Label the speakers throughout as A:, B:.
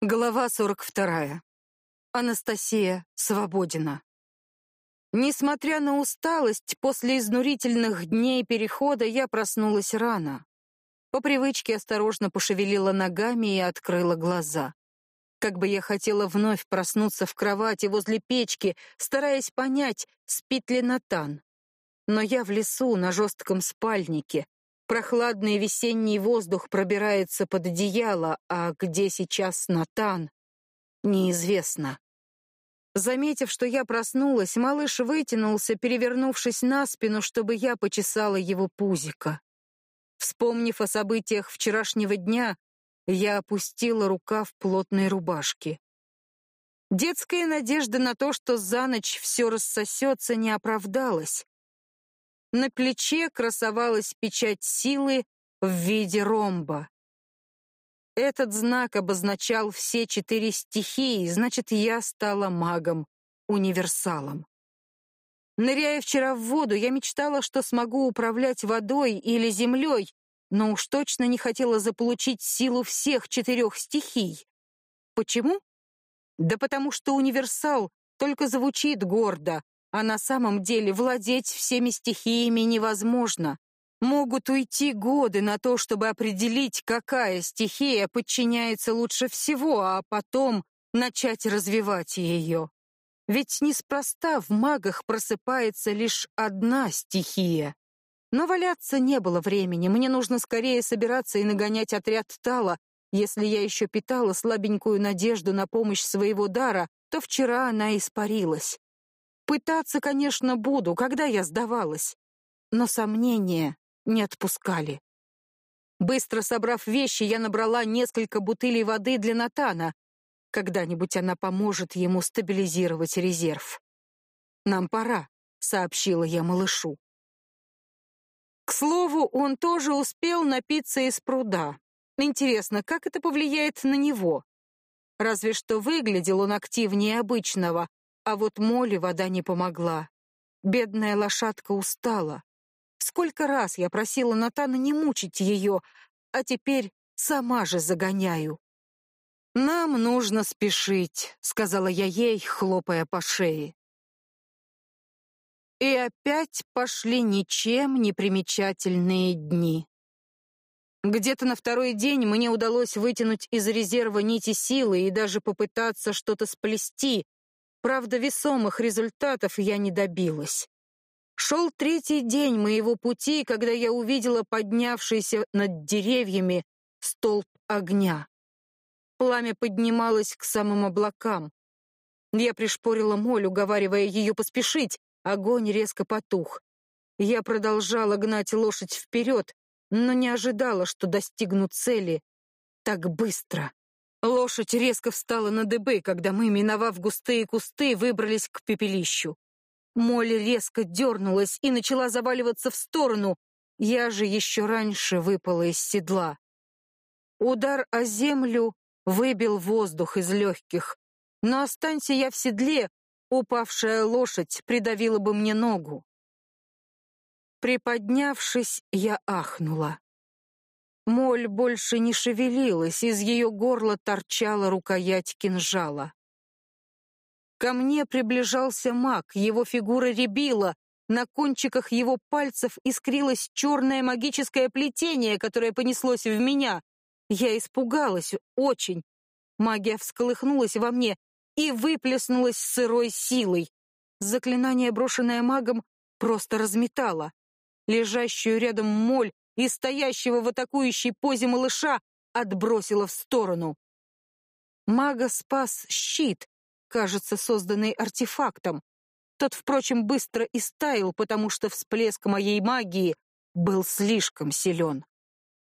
A: Глава 42. Анастасия Свободина. Несмотря на усталость, после изнурительных дней перехода я проснулась рано. По привычке осторожно пошевелила ногами и открыла глаза. Как бы я хотела вновь проснуться в кровати возле печки, стараясь понять, спит ли Натан. Но я в лесу, на жестком спальнике, Прохладный весенний воздух пробирается под одеяло, а где сейчас Натан, неизвестно. Заметив, что я проснулась, малыш вытянулся, перевернувшись на спину, чтобы я почесала его пузико. Вспомнив о событиях вчерашнего дня, я опустила рука в плотной рубашке. Детская надежда на то, что за ночь все рассосется, не оправдалась. На плече красовалась печать силы в виде ромба. Этот знак обозначал все четыре стихии, значит, я стала магом, универсалом. Ныряя вчера в воду, я мечтала, что смогу управлять водой или землей, но уж точно не хотела заполучить силу всех четырех стихий. Почему? Да потому что универсал только звучит гордо, а на самом деле владеть всеми стихиями невозможно. Могут уйти годы на то, чтобы определить, какая стихия подчиняется лучше всего, а потом начать развивать ее. Ведь неспроста в магах просыпается лишь одна стихия. Но валяться не было времени, мне нужно скорее собираться и нагонять отряд Тала. Если я еще питала слабенькую надежду на помощь своего дара, то вчера она испарилась. Пытаться, конечно, буду, когда я сдавалась. Но сомнения не отпускали. Быстро собрав вещи, я набрала несколько бутылей воды для Натана. Когда-нибудь она поможет ему стабилизировать резерв. «Нам пора», — сообщила я малышу. К слову, он тоже успел напиться из пруда. Интересно, как это повлияет на него? Разве что выглядел он активнее обычного, а вот Моле вода не помогла. Бедная лошадка устала. Сколько раз я просила Натана не мучить ее, а теперь сама же загоняю. «Нам нужно спешить», — сказала я ей, хлопая по шее. И опять пошли ничем не примечательные дни. Где-то на второй день мне удалось вытянуть из резерва нити силы и даже попытаться что-то сплести, Правда, весомых результатов я не добилась. Шел третий день моего пути, когда я увидела поднявшийся над деревьями столб огня. Пламя поднималось к самым облакам. Я пришпорила моль, уговаривая ее поспешить. Огонь резко потух. Я продолжала гнать лошадь вперед, но не ожидала, что достигну цели так быстро. Лошадь резко встала на дыбы, когда мы, миновав густые кусты, выбрались к пепелищу. Молли резко дернулась и начала заваливаться в сторону. Я же еще раньше выпала из седла. Удар о землю выбил воздух из легких. Но останься я в седле, упавшая лошадь придавила бы мне ногу. Приподнявшись, я ахнула. Моль больше не шевелилась, из ее горла торчала рукоять кинжала. Ко мне приближался маг, его фигура рябила, на кончиках его пальцев искрилось черное магическое плетение, которое понеслось в меня. Я испугалась, очень. Магия всколыхнулась во мне и выплеснулась сырой силой. Заклинание, брошенное магом, просто разметало. Лежащую рядом моль и стоящего в атакующей позе малыша отбросило в сторону. Мага спас щит, кажется, созданный артефактом. Тот, впрочем, быстро истаял, потому что всплеск моей магии был слишком силен.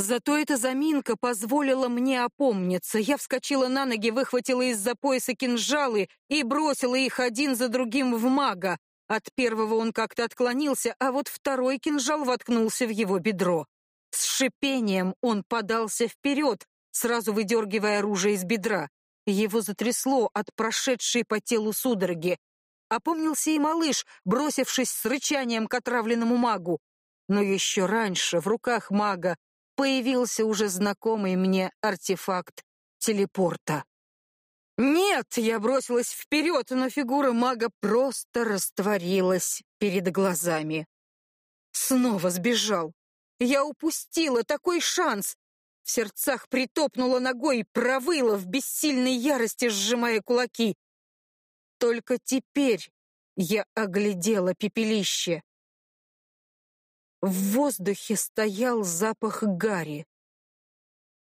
A: Зато эта заминка позволила мне опомниться. Я вскочила на ноги, выхватила из-за пояса кинжалы и бросила их один за другим в мага. От первого он как-то отклонился, а вот второй кинжал воткнулся в его бедро. С шипением он подался вперед, сразу выдергивая оружие из бедра. Его затрясло от прошедшей по телу судороги. Опомнился и малыш, бросившись с рычанием к отравленному магу. Но еще раньше в руках мага появился уже знакомый мне артефакт телепорта. «Нет!» — я бросилась вперед, но фигура мага просто растворилась перед глазами. Снова сбежал. Я упустила такой шанс. В сердцах притопнула ногой и провыла в бессильной ярости, сжимая кулаки. Только теперь я оглядела пепелище. В воздухе стоял запах гари.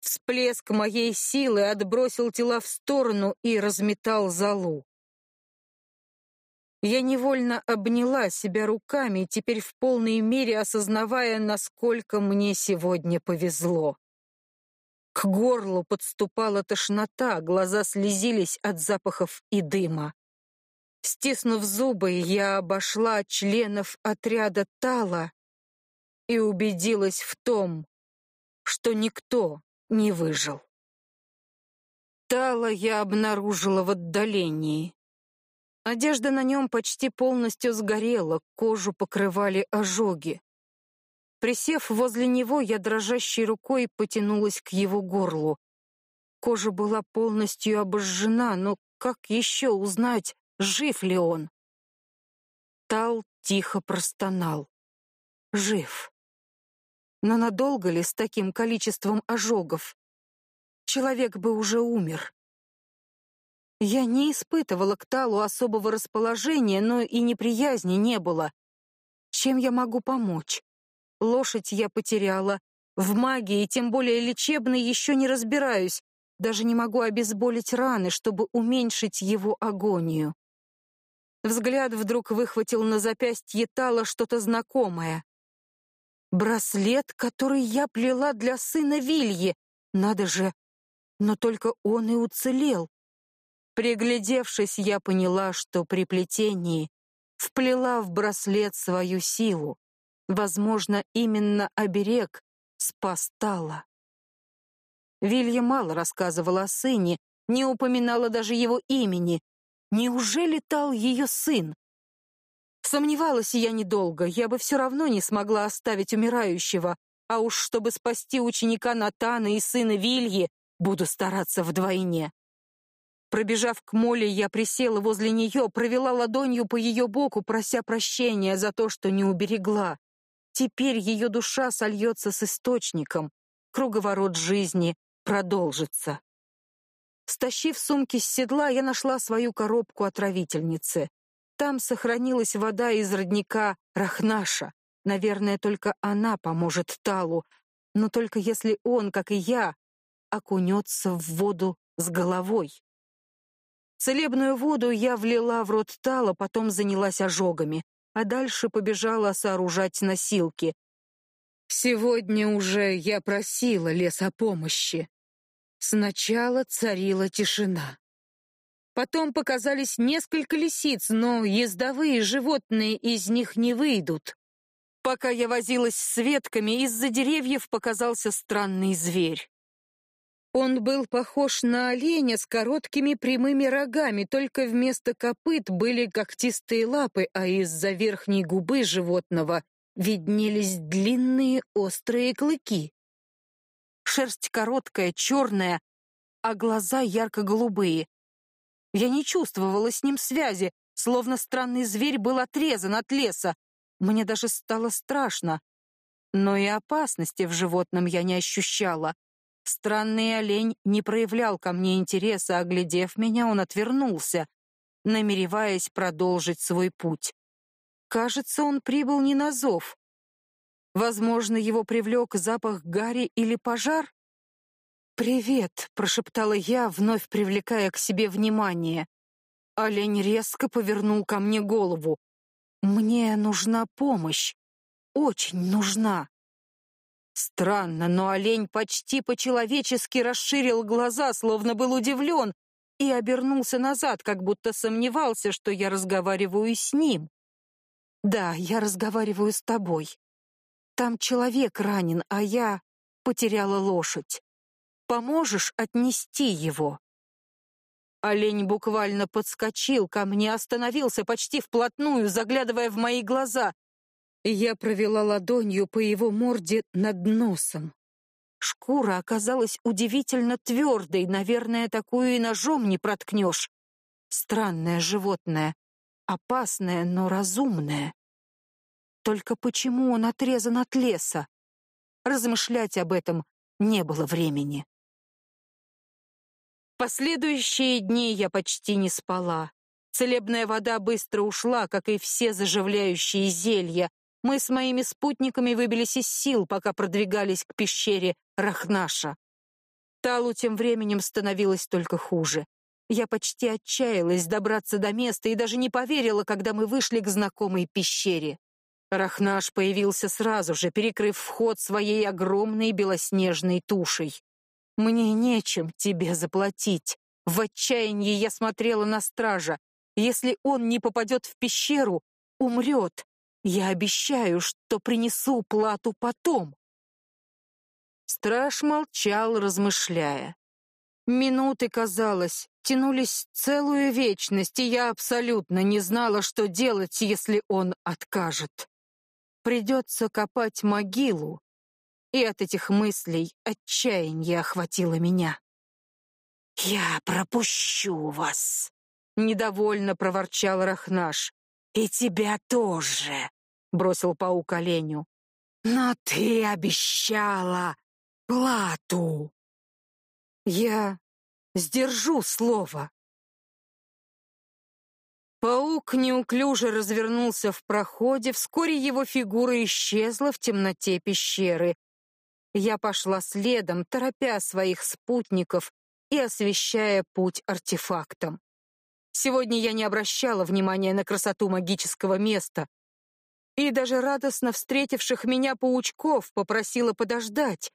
A: Всплеск моей силы отбросил тела в сторону и разметал залу. Я невольно обняла себя руками, теперь в полной мере осознавая, насколько мне сегодня повезло. К горлу подступала тошнота, глаза слезились от запахов и дыма. Стиснув зубы, я обошла членов отряда Тала и убедилась в том, что никто не выжил. Тала я обнаружила в отдалении. Одежда на нем почти полностью сгорела, кожу покрывали ожоги. Присев возле него, я дрожащей рукой потянулась к его горлу. Кожа была полностью обожжена, но как еще узнать, жив ли он? Тал тихо простонал. Жив. Но надолго ли с таким количеством ожогов? Человек бы уже умер. Я не испытывала к Талу особого расположения, но и неприязни не было. Чем я могу помочь? Лошадь я потеряла. В магии, тем более лечебной, еще не разбираюсь. Даже не могу обезболить раны, чтобы уменьшить его агонию. Взгляд вдруг выхватил на запястье Тала что-то знакомое. Браслет, который я плела для сына Вильи. Надо же, но только он и уцелел. Приглядевшись, я поняла, что при плетении вплела в браслет свою силу. Возможно, именно оберег спас Тала. Вилья мало рассказывала о сыне, не упоминала даже его имени. Неужели Тал ее сын? Сомневалась я недолго, я бы все равно не смогла оставить умирающего, а уж чтобы спасти ученика Натана и сына Вильи, буду стараться вдвойне. Пробежав к Моле, я присела возле нее, провела ладонью по ее боку, прося прощения за то, что не уберегла. Теперь ее душа сольется с источником, круговорот жизни продолжится. Стащив сумки с седла, я нашла свою коробку отравительницы. Там сохранилась вода из родника Рахнаша. Наверное, только она поможет Талу, но только если он, как и я, окунется в воду с головой. Целебную воду я влила в рот Тала, потом занялась ожогами, а дальше побежала сооружать носилки. Сегодня уже я просила лес о помощи. Сначала царила тишина. Потом показались несколько лисиц, но ездовые животные из них не выйдут. Пока я возилась с ветками, из-за деревьев показался странный зверь. Он был похож на оленя с короткими прямыми рогами, только вместо копыт были когтистые лапы, а из-за верхней губы животного виднелись длинные острые клыки. Шерсть короткая, черная, а глаза ярко-голубые. Я не чувствовала с ним связи, словно странный зверь был отрезан от леса. Мне даже стало страшно. Но и опасности в животном я не ощущала. Странный олень не проявлял ко мне интереса, оглядев меня, он отвернулся, намереваясь продолжить свой путь. Кажется, он прибыл не на зов. Возможно, его привлек запах гари или пожар? «Привет», — прошептала я, вновь привлекая к себе внимание. Олень резко повернул ко мне голову. «Мне нужна помощь. Очень нужна». Странно, но олень почти по-человечески расширил глаза, словно был удивлен, и обернулся назад, как будто сомневался, что я разговариваю с ним. «Да, я разговариваю с тобой. Там человек ранен, а я потеряла лошадь. Поможешь отнести его?» Олень буквально подскочил ко мне, остановился почти вплотную, заглядывая в мои глаза. Я провела ладонью по его морде над носом. Шкура оказалась удивительно твердой, наверное, такую и ножом не проткнешь. Странное животное, опасное, но разумное. Только почему он отрезан от леса? Размышлять об этом не было времени. Последующие дни я почти не спала. Целебная вода быстро ушла, как и все заживляющие зелья, мы с моими спутниками выбились из сил, пока продвигались к пещере Рахнаша. Талу тем временем становилось только хуже. Я почти отчаялась добраться до места и даже не поверила, когда мы вышли к знакомой пещере. Рахнаш появился сразу же, перекрыв вход своей огромной белоснежной тушей. «Мне нечем тебе заплатить». В отчаянии я смотрела на стража. Если он не попадет в пещеру, умрет. Я обещаю, что принесу плату потом. Страж молчал, размышляя. Минуты, казалось, тянулись целую вечность, и я абсолютно не знала, что делать, если он откажет. Придется копать могилу, и от этих мыслей отчаяние охватило меня. «Я пропущу вас», — недовольно проворчал Рахнаш. «И тебя тоже», — бросил паук оленю. «Но ты обещала плату». «Я сдержу слово». Паук неуклюже развернулся в проходе, вскоре его фигура исчезла в темноте пещеры. Я пошла следом, торопя своих спутников и освещая путь артефактом. Сегодня я не обращала внимания на красоту магического места. И даже радостно встретивших меня паучков попросила подождать.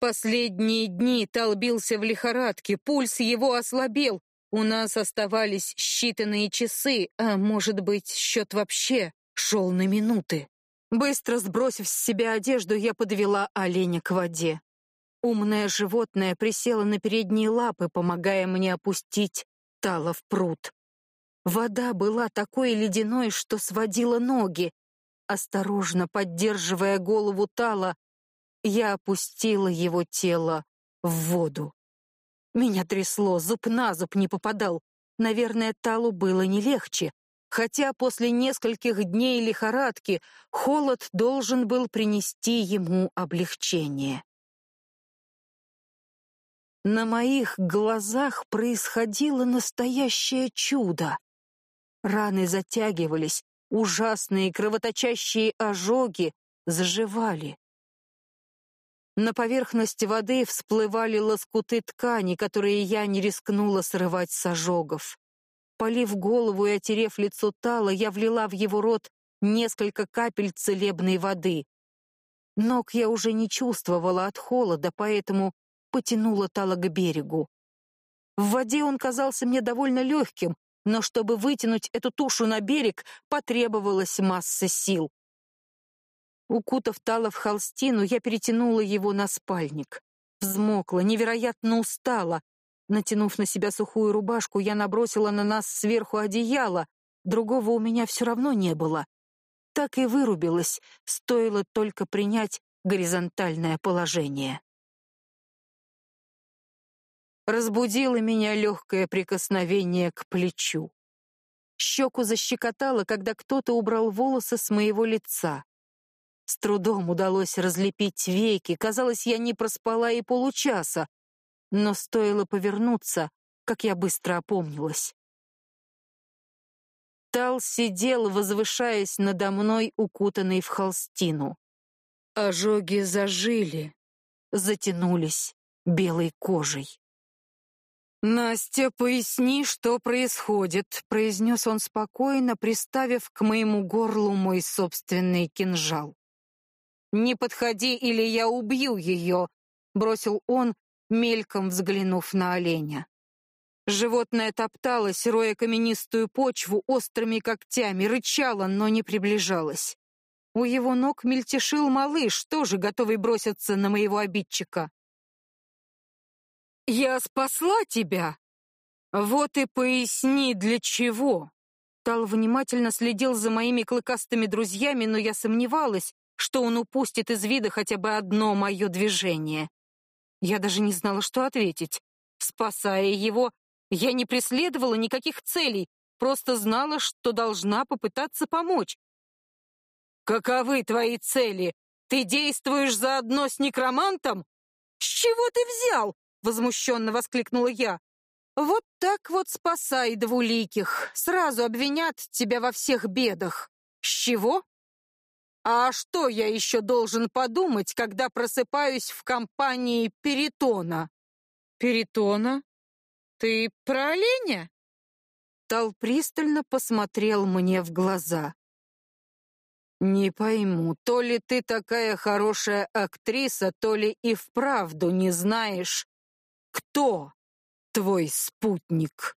A: Последние дни толбился в лихорадке, пульс его ослабел. У нас оставались считанные часы, а может быть, счет вообще шел на минуты. Быстро сбросив с себя одежду, я подвела оленя к воде. Умное животное присело на передние лапы, помогая мне опустить Тала в пруд. Вода была такой ледяной, что сводила ноги. Осторожно поддерживая голову Тала, я опустила его тело в воду. Меня трясло, зуб на зуб не попадал. Наверное, Талу было не легче, хотя после нескольких дней лихорадки холод должен был принести ему облегчение. На моих глазах происходило настоящее чудо. Раны затягивались, ужасные кровоточащие ожоги заживали. На поверхность воды всплывали лоскуты ткани, которые я не рискнула срывать с ожогов. Полив голову и отерев лицо Тала, я влила в его рот несколько капель целебной воды. Ног я уже не чувствовала от холода, поэтому потянула Тала к берегу. В воде он казался мне довольно легким, но чтобы вытянуть эту тушу на берег, потребовалась масса сил. Укутав Тала в холстину, я перетянула его на спальник. Взмокла, невероятно устала. Натянув на себя сухую рубашку, я набросила на нас сверху одеяло. Другого у меня все равно не было. Так и вырубилась, стоило только принять горизонтальное положение. Разбудило меня легкое прикосновение к плечу. Щеку защекотало, когда кто-то убрал волосы с моего лица. С трудом удалось разлепить веки, казалось, я не проспала и получаса, но стоило повернуться, как я быстро опомнилась. Тал сидел, возвышаясь надо мной, укутанный в холстину. Ожоги зажили, затянулись белой кожей. «Настя, поясни, что происходит», — произнес он спокойно, приставив к моему горлу мой собственный кинжал. «Не подходи, или я убью ее», — бросил он, мельком взглянув на оленя. Животное топталось, роя каменистую почву острыми когтями, рычало, но не приближалось. У его ног мельтешил малыш, тоже готовый броситься на моего обидчика. «Я спасла тебя!» Вот и поясни, для чего. Тал внимательно следил за моими клыкастыми друзьями, но я сомневалась, что он упустит из вида хотя бы одно мое движение. Я даже не знала, что ответить. Спасая его, я не преследовала никаких целей, просто знала, что должна попытаться помочь. «Каковы твои цели? Ты действуешь заодно с некромантом?» «С чего ты взял?» — возмущенно воскликнула я. «Вот так вот спасай двуликих. Сразу обвинят тебя во всех бедах. С чего? А что я еще должен подумать, когда просыпаюсь в компании Перитона? Перитона? Ты про оленя? Тал пристально посмотрел мне в глаза. Не пойму, то ли ты такая хорошая актриса, то ли и вправду не знаешь, кто твой спутник.